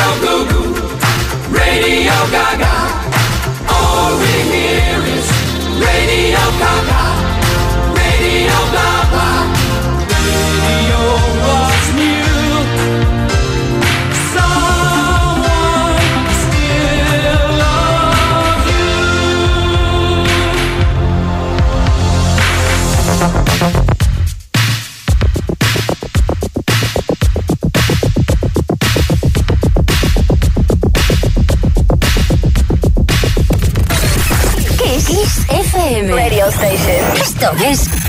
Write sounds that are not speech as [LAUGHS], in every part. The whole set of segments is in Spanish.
Radio Goo Goo, Radio Gaga. All we hear is Radio Gaga. This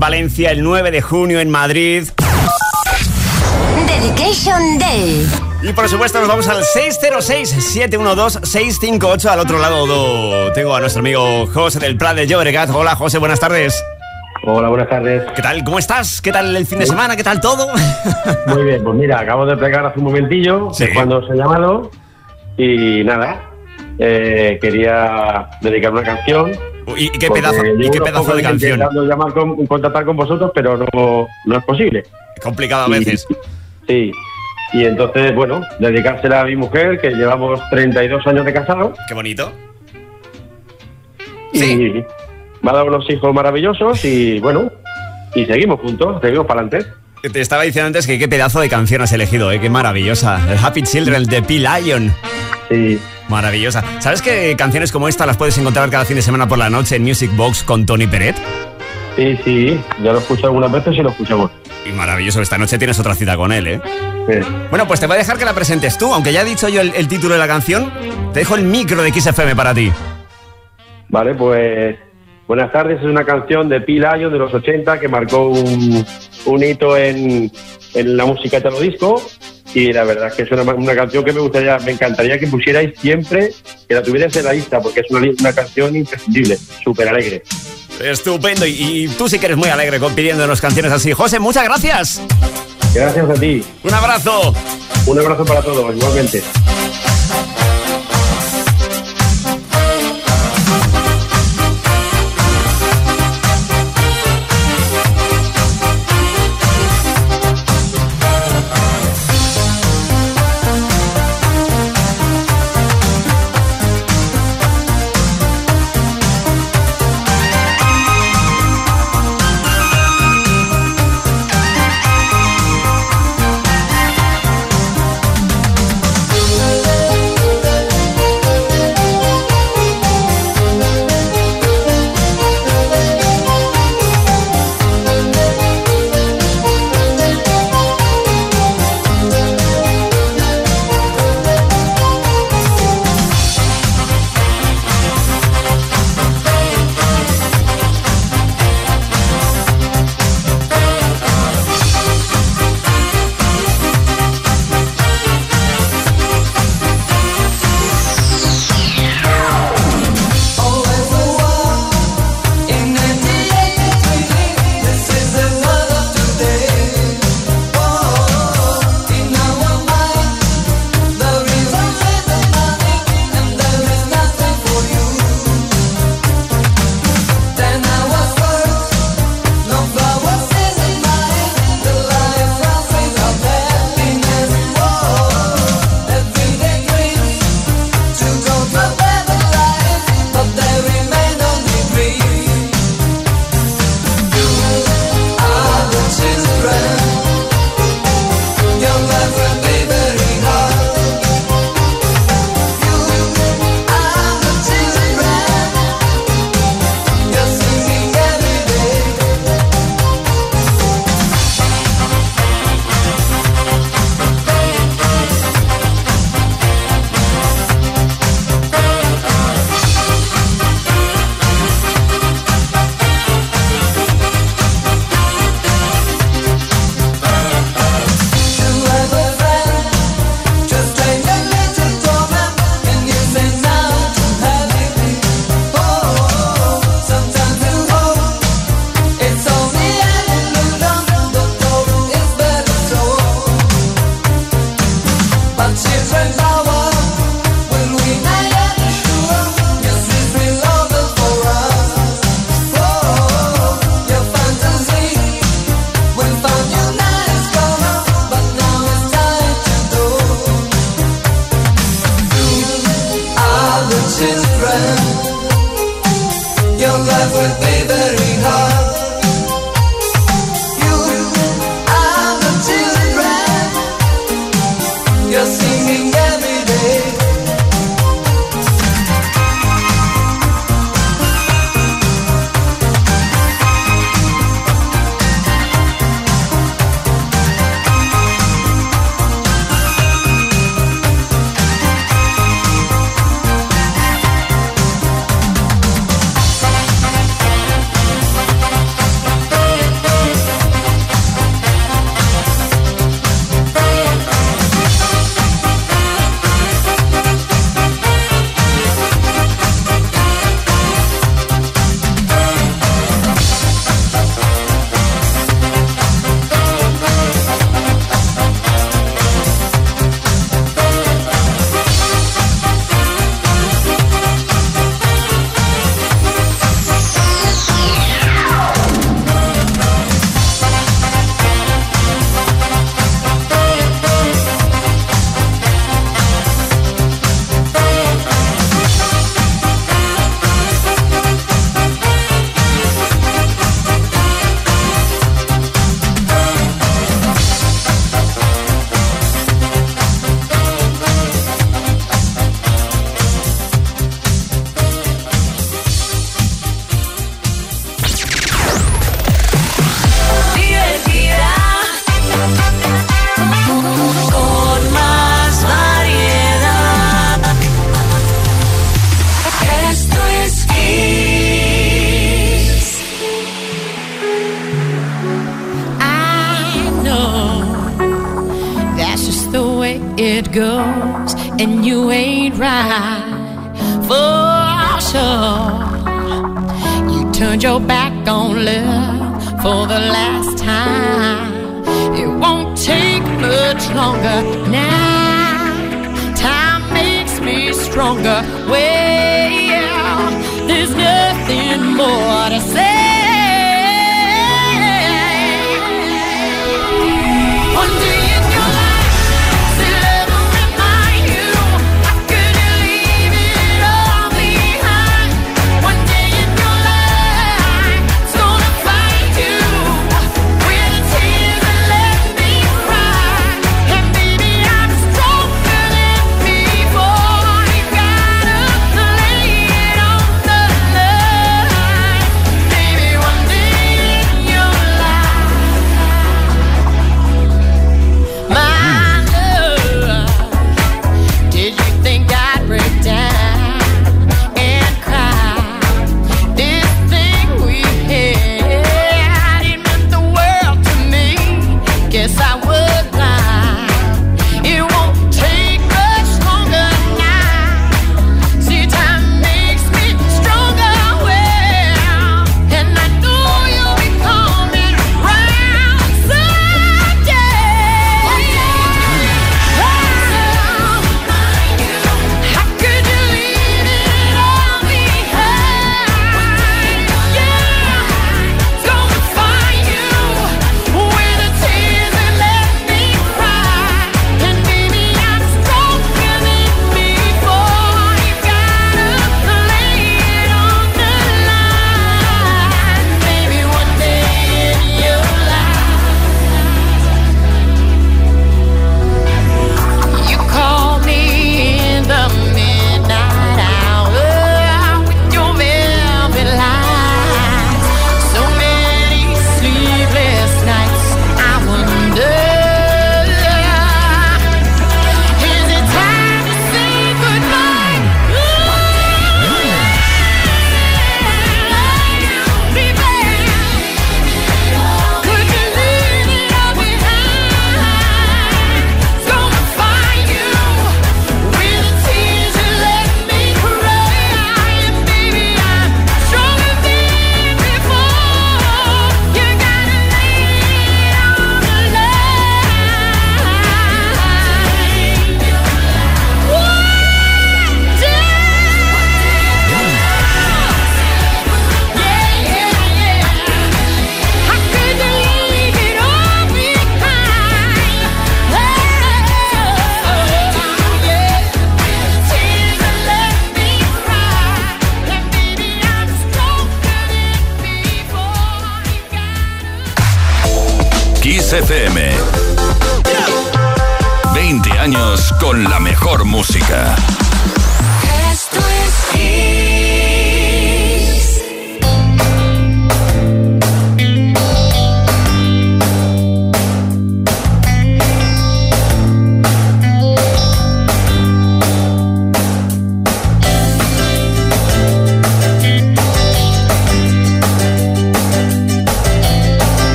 en Valencia, el 9 de junio en Madrid. Dedication Day. Y por supuesto nos vamos al 606-712-658. Al otro lado do- tengo a nuestro amigo José del Prat de Llobregat. Hola José, buenas tardes. Hola, buenas tardes. ¿Qué tal? ¿Cómo estás? ¿Qué tal el fin de semana? ¿Qué tal todo? [LAUGHS] Muy bien, pues mira, acabo de pegar hace un momentillo, Sí. de cuando os he llamado, y nada, eh, quería dedicar una canción. ¿Y qué pedazo, y qué pedazo de canción? Intentando llamar con, contactar con vosotros, pero no, no es posible. Complicado a veces. Sí. Y entonces, bueno, dedicársela a mi mujer, que llevamos 32 años de casado, Qué bonito. y Sí. me ha dado unos hijos maravillosos, y bueno, y seguimos juntos, seguimos para adelante. Te estaba diciendo antes que qué pedazo de canción has elegido, ¿eh? Qué maravillosa. El Happy Children de P-Lion. Sí. Maravillosa. ¿Sabes que canciones como esta las puedes encontrar cada fin de semana por la noche en Music Box con Tony Peret? Sí, sí, ya lo he escuchado algunas veces y lo escuchamos. Y maravilloso, esta noche tienes otra cita con él, ¿eh? Sí. Bueno, pues te voy a dejar que la presentes tú, aunque ya he dicho yo el, el título de la canción, te dejo el micro de XFM para ti. Vale, pues buenas tardes. Es una canción de P. Lion de los 80 que marcó un, un hito en, en la música de disco y la verdad es que es una, una, canción que me gustaría, me encantaría que pusierais siempre, que la tuvierais en la lista, porque es una, una canción imprescindible, súper alegre. Estupendo, y, tú sí que eres muy alegre pidiéndonos canciones así. José, muchas gracias. Gracias a ti. Un abrazo. Un abrazo para todos, igualmente.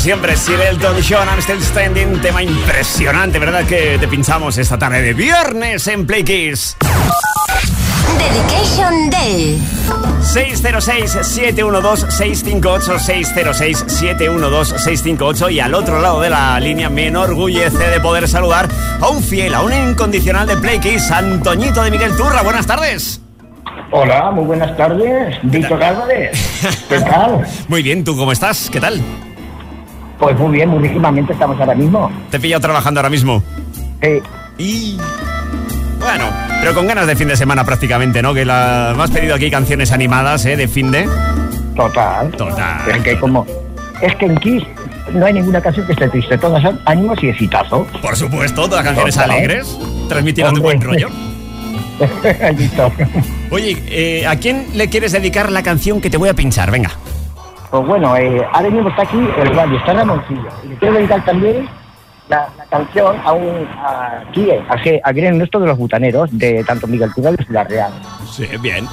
siempre, Sir Elton John, I'm Still Standing, tema impresionante, ¿verdad? Que te pinchamos esta tarde de viernes en Play Kiss. Dedication Day. 606-712-658, 606-712-658 y al otro lado de la línea me enorgullece de poder saludar a un fiel, a un incondicional de Play Kiss, Antoñito de Miguel Turra. Buenas tardes. Hola, muy buenas tardes, Víctor Álvarez. [LAUGHS] ¿Qué tal? Muy bien, ¿tú cómo estás? ¿Qué tal? Pues muy bien, buenísimamente estamos ahora mismo. Te he pillado trabajando ahora mismo. Eh, Y... Bueno, pero con ganas de fin de semana prácticamente, ¿no? Que la... me has pedido aquí canciones animadas, ¿eh? De fin de... total. Total. Es que como... Es que en Kiss no hay ninguna canción que esté triste, todas son ánimos y exitazo. Por supuesto, todas canciones Total. alegres, transmitiendo tu buen rollo. [LAUGHS] Oye, eh, ¿a quién le quieres dedicar la canción que te voy a pinchar? Venga. Pues bueno, eh, ahora mismo está aquí el radio, está Ramoncillo. Y le quiero dedicar también la, canción a un a a, G- a Gran Ernesto de los Butaneros, de tanto Miguel Turral y La Real. Sí, bien.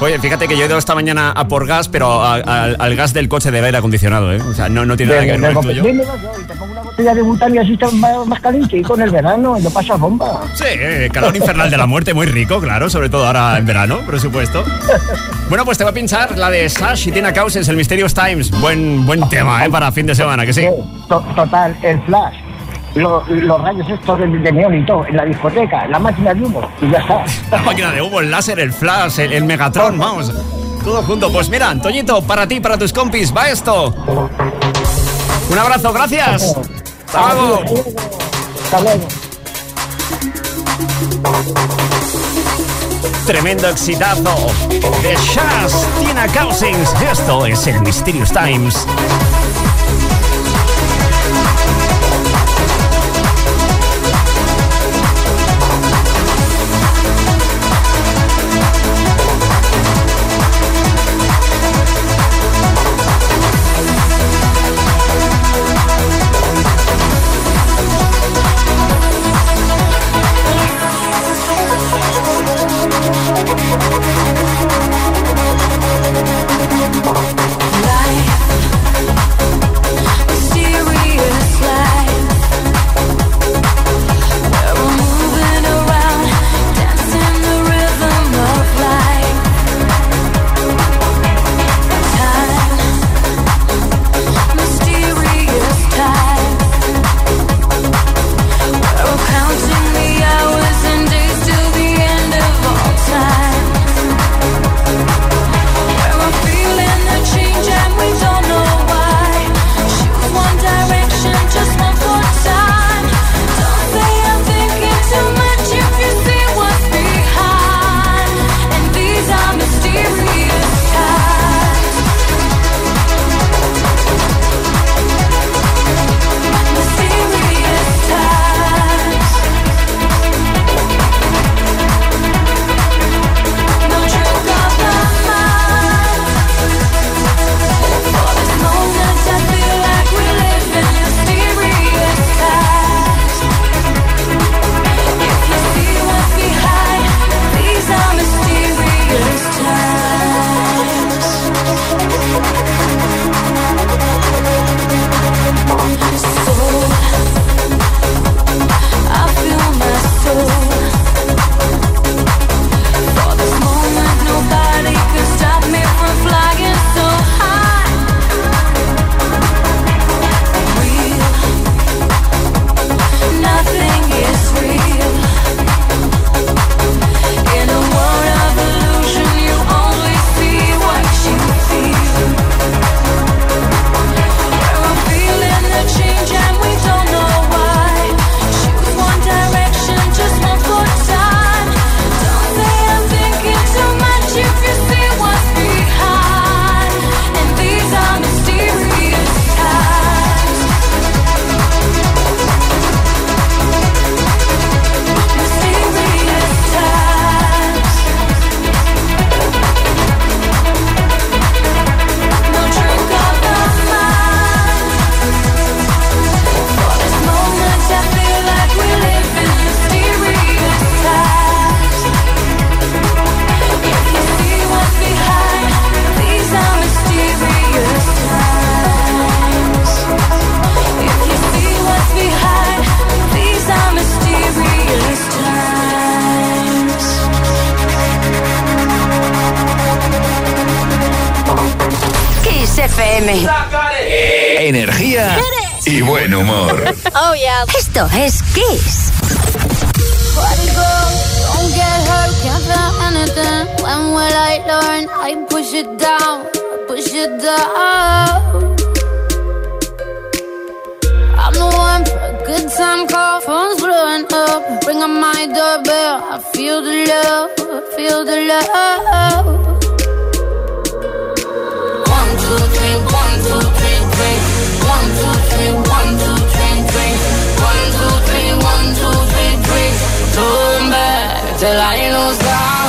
Oye, fíjate que yo he ido esta mañana a por gas, pero a- a- al gas del coche de aire acondicionado, ¿eh? O sea, no, no tiene nada que ver con el tuyo. Yo, te pongo una botella de butano y así está más, más caliente y con el verano lo pasas bomba. Sí, eh, calor infernal de la muerte, muy rico, claro, sobre todo ahora en verano, por supuesto. Bueno, pues te voy a pinchar la de Sash y Tina Causes, el Mysterious Times. Buen, buen tema, ¿eh? Para fin de semana, que sí. Eh, to- total, el flash, lo- los rayos estos de, de neón y todo, en la discoteca, la máquina de humo y ya está. La máquina de humo, el láser, el flash, el, el Megatron, vamos. Todo junto. Pues mira, Antoñito, para ti, para tus compis, va esto. Un abrazo, gracias. Hasta luego. Hasta luego. Tremendo exitazo de Shaz, Tina Cousins. Esto es el Mysterious Times. Energía y buen humor. Oh, yeah. Esto es Kiss. Party girl, don't get hurt, can't feel anything. When will I learn? I push it down, push it down. I'm the one for a good time call, phone's blowing up. Ring on my doorbell, I feel the love, I feel the love. Turn back till I. Gonna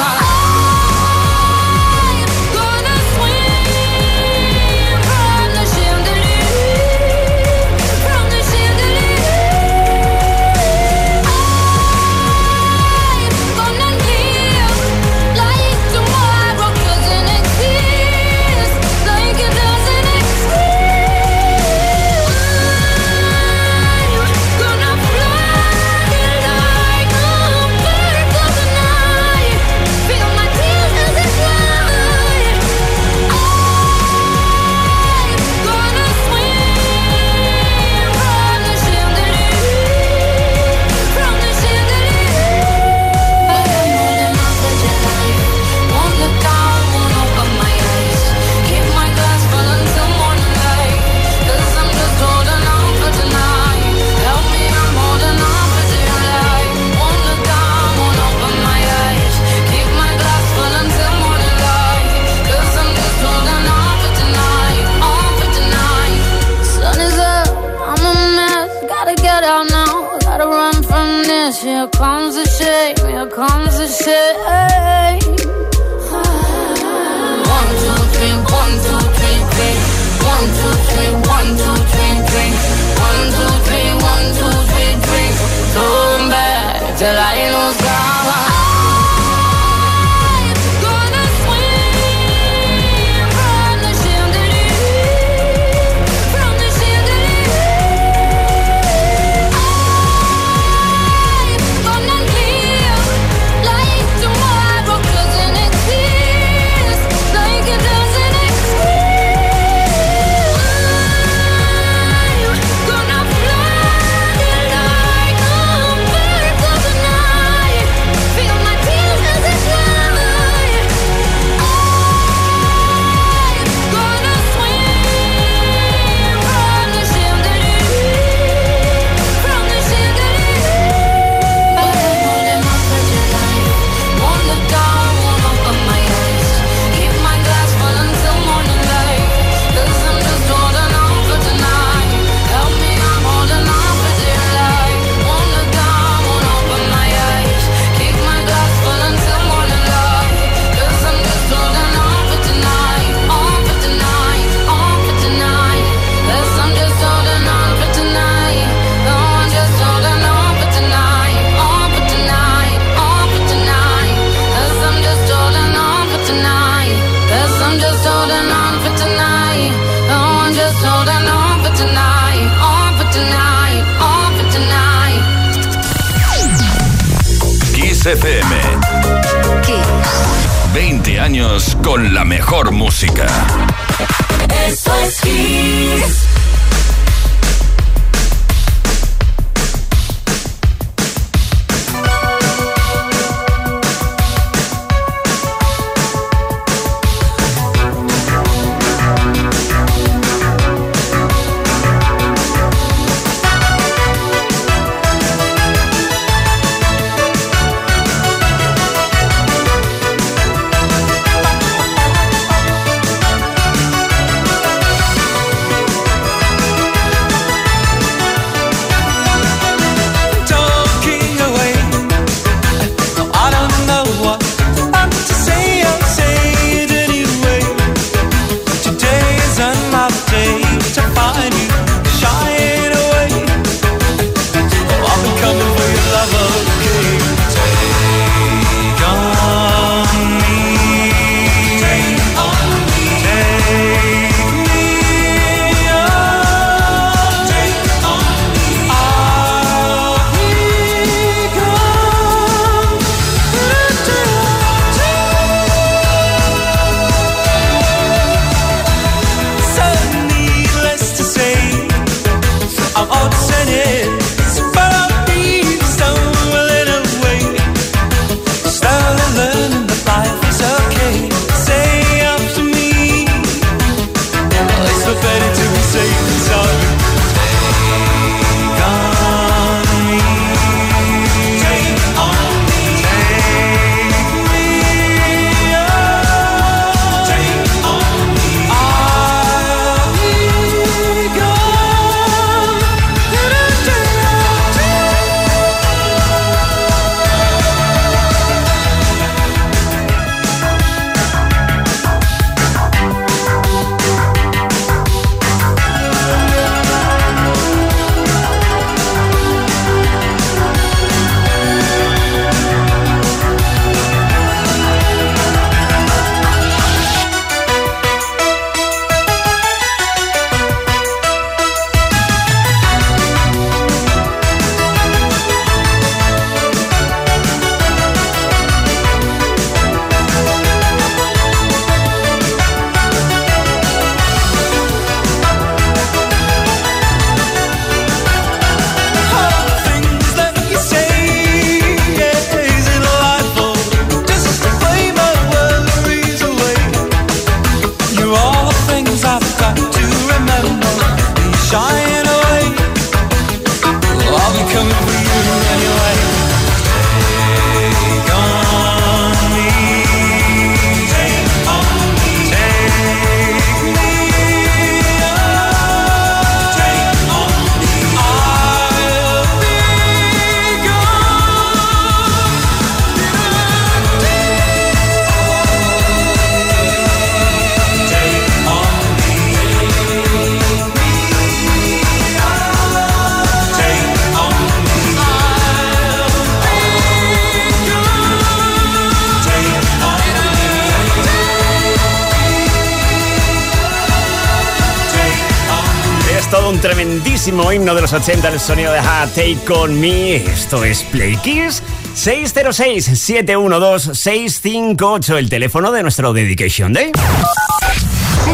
himno de los 80, el sonido de Ha Take On Me. Esto es Play Kiss. 606-712-658, el teléfono de nuestro Dedication Day.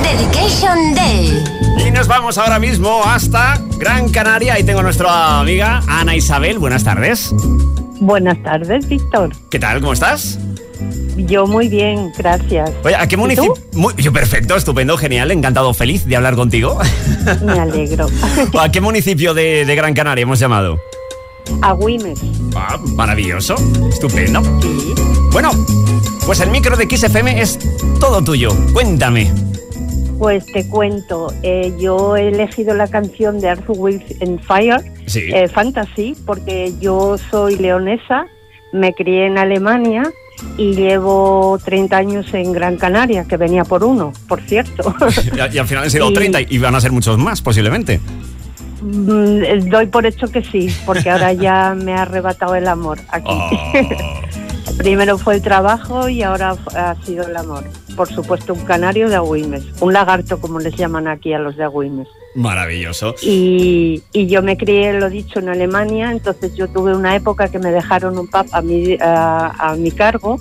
Dedication Day. Y nos vamos ahora mismo hasta Gran Canaria. Ahí tengo a nuestra amiga Ana Isabel. Buenas tardes. Buenas tardes, Víctor. ¿Qué tal? ¿Cómo estás? Yo muy bien, gracias. Oye, ¿a qué ¿Y municipio? yo perfecto, estupendo, genial, encantado, feliz de hablar contigo. [LAUGHS] Me alegro. [LAUGHS] ¿A qué municipio de, de Gran Canaria hemos llamado? A Wimes. Ah, maravilloso, estupendo. Bueno, pues el micro de XFM es todo tuyo. Cuéntame. Pues te cuento, eh, yo he elegido la canción de Arthur With and Fire, Sí. eh, Fantasy, porque yo soy leonesa, me crié en Alemania y llevo 30 años en Gran Canaria, que venía por uno, por cierto. [LAUGHS] Y, y al final han sido Y- 30 y van a ser muchos más, posiblemente. Mm, Doy por hecho que sí, porque ahora [LAUGHS] ya me ha arrebatado el amor aquí. Oh. [LAUGHS] Primero fue el trabajo y ahora ha sido el amor. Por supuesto, un canario de Agüimes, un lagarto como les llaman aquí a los de Agüimes. Maravilloso. Y, y yo me crié, lo dicho, en Alemania, entonces yo tuve una época que me dejaron un pub a mi, a, a mi cargo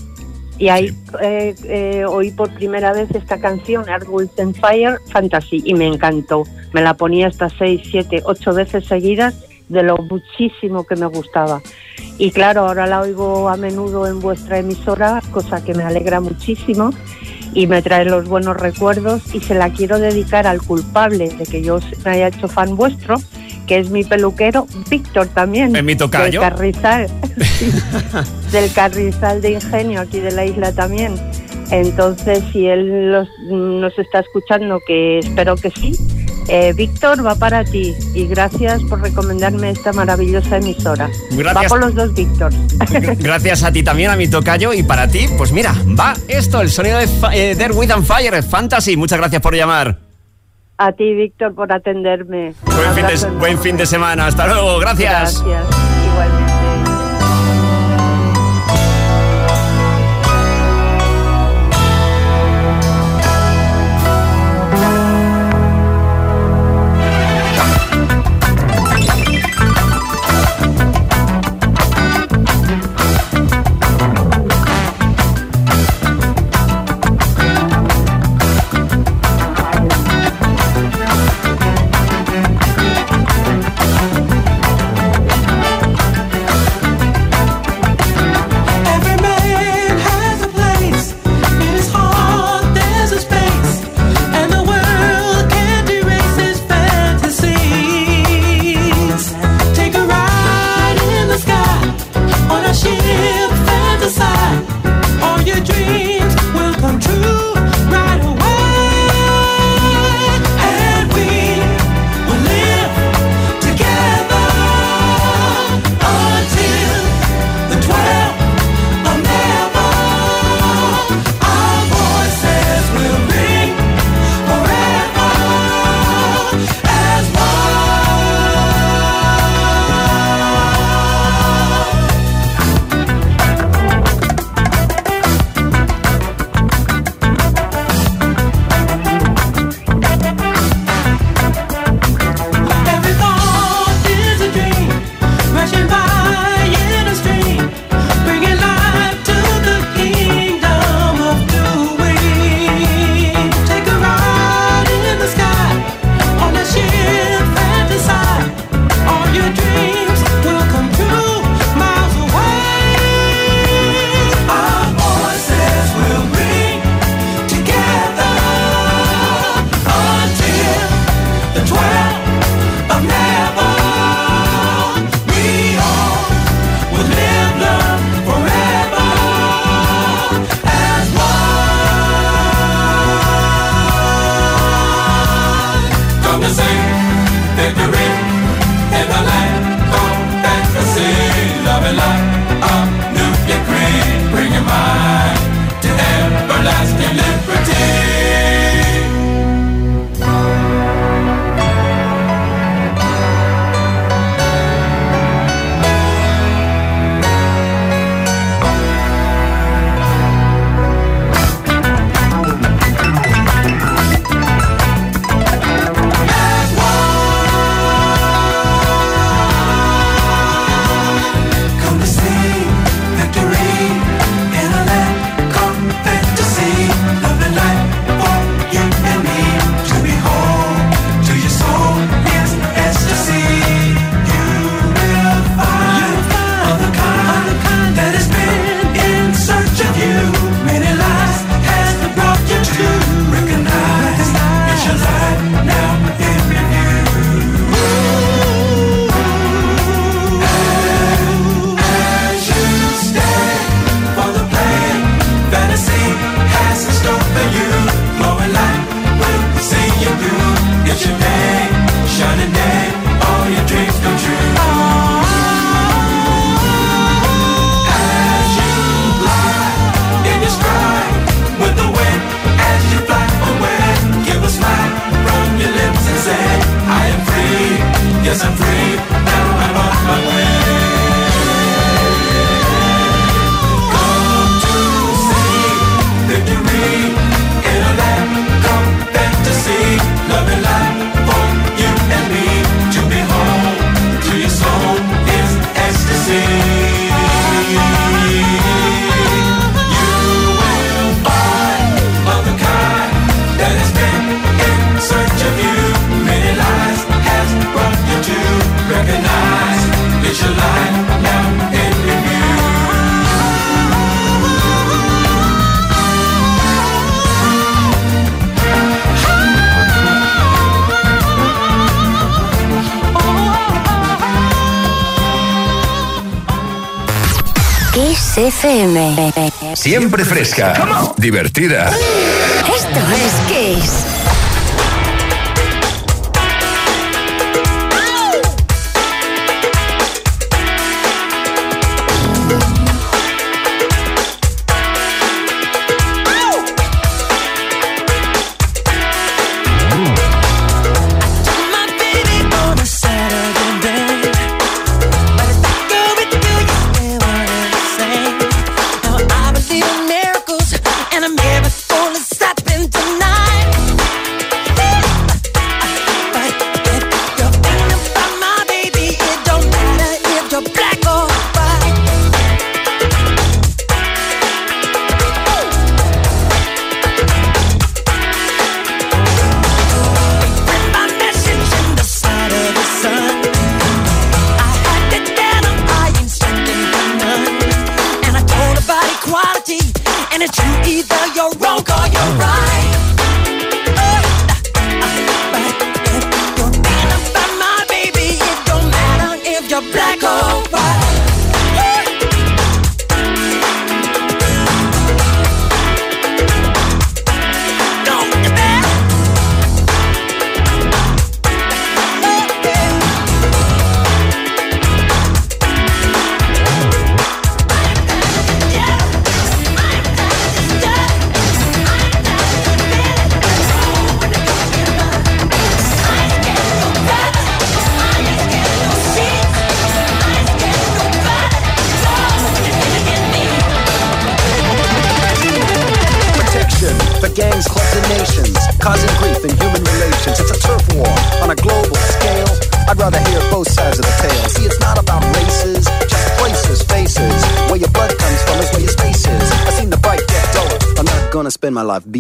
y ahí eh, eh, oí por primera vez esta canción, Wind and Fire Fantasy, y me encantó. Me la ponía hasta seis, siete, ocho veces seguidas de lo muchísimo que me gustaba. Y claro, ahora la oigo a menudo en vuestra emisora, cosa que me alegra muchísimo y me trae los buenos recuerdos y se la quiero dedicar al culpable de que yo me haya hecho fan vuestro, que es mi peluquero, Víctor también. Es mi tocayo. Del Carrizal, [LAUGHS] del Carrizal de Ingenio, aquí de la isla también. Entonces, si él los- nos está escuchando, que espero que sí, eh, Víctor va para ti y gracias por recomendarme esta maravillosa emisora. Gracias. Va por los dos Víctor. [LAUGHS] Gracias a ti también, a mi tocayo, y para ti, pues mira, va esto, el sonido de eh, There With and Fire, Fantasy. Muchas gracias por llamar. A ti, Víctor, por atenderme. Buen fin, de, buen fin de semana. Hasta luego. Gracias. Gracias, igualmente. you. It's your name, shining name. All your dreams come true. As you in your stride with the wind, as you fly away, give a smile from your lips and say, I am free. Yes, I'm free. FM. Siempre fresca, divertida. Esto es Kiss.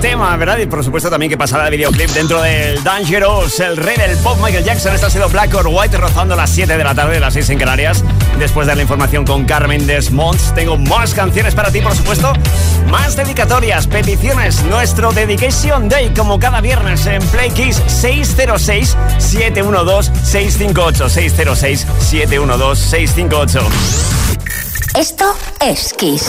tema, ¿verdad? Y por supuesto también qué pasada de videoclip dentro del Dangerous, el rey del pop Michael Jackson. Esto ha sido Black or White rozando las 7 de la tarde, las 6 en Canarias. Después de la información con Carmen Desmonts, tengo más canciones para ti, por supuesto. Más dedicatorias, peticiones, nuestro Dedication Day, como cada viernes en Play Kiss 606-712-658. 606-712-658. Esto es Kiss.